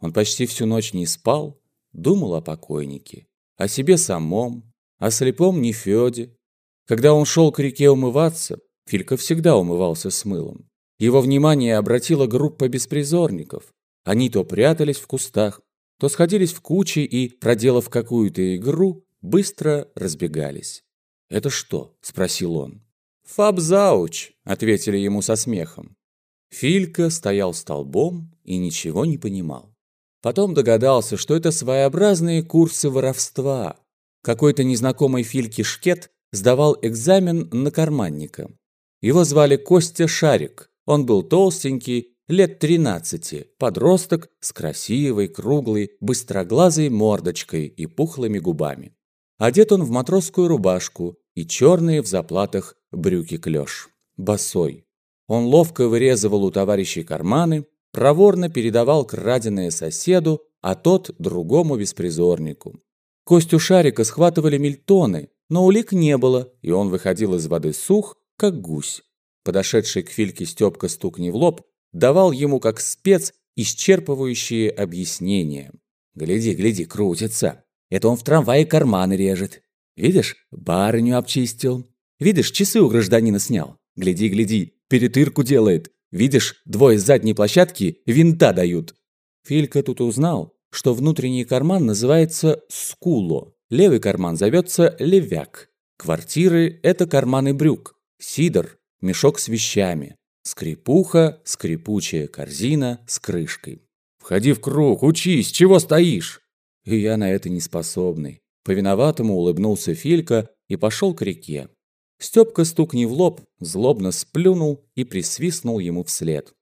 Он почти всю ночь не спал, думал о покойнике, о себе самом, о слепом Нефёде. Когда он шел к реке умываться, Филька всегда умывался с мылом. Его внимание обратила группа беспризорников. Они то прятались в кустах, то сходились в кучи и, проделав какую-то игру, быстро разбегались. «Это что?» – спросил он. «Фабзауч», – ответили ему со смехом. Филька стоял столбом и ничего не понимал. Потом догадался, что это своеобразные курсы воровства. Какой-то незнакомый Фильке шкет сдавал экзамен на карманника. Его звали Костя Шарик. Он был толстенький, лет 13, подросток с красивой, круглой, быстроглазой мордочкой и пухлыми губами. Одет он в матросскую рубашку и черные в заплатах брюки-клеш. Босой. Он ловко вырезывал у товарищей карманы, проворно передавал краденое соседу, а тот другому беспризорнику. Костю Шарика схватывали мильтоны, но улик не было, и он выходил из воды сух, как гусь. Подошедший к Фильке Степка стукни в лоб, давал ему как спец исчерпывающие объяснения. «Гляди, гляди, крутится. Это он в трамвае карманы режет. Видишь, барыню обчистил. Видишь, часы у гражданина снял. Гляди, гляди, перетырку делает. Видишь, двое с задней площадки винта дают. Филька тут узнал, что внутренний карман называется скуло, левый карман зовется левяк. Квартиры – это карманы брюк, сидор – мешок с вещами, скрипуха – скрипучая корзина с крышкой. «Входи в круг, учись, чего стоишь?» И я на это не способный. Повиноватому улыбнулся Филька и пошел к реке. Степка стукни в лоб, злобно сплюнул и присвистнул ему вслед.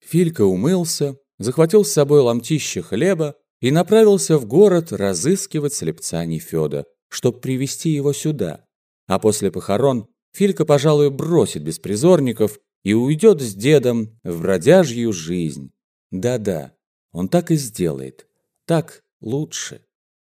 Филька умылся, захватил с собой ломтище хлеба и направился в город разыскивать слепца Нефёда, чтоб привести его сюда. А после похорон Филька, пожалуй, бросит беспризорников и уйдет с дедом в бродяжью жизнь. Да-да, он так и сделает. Так лучше.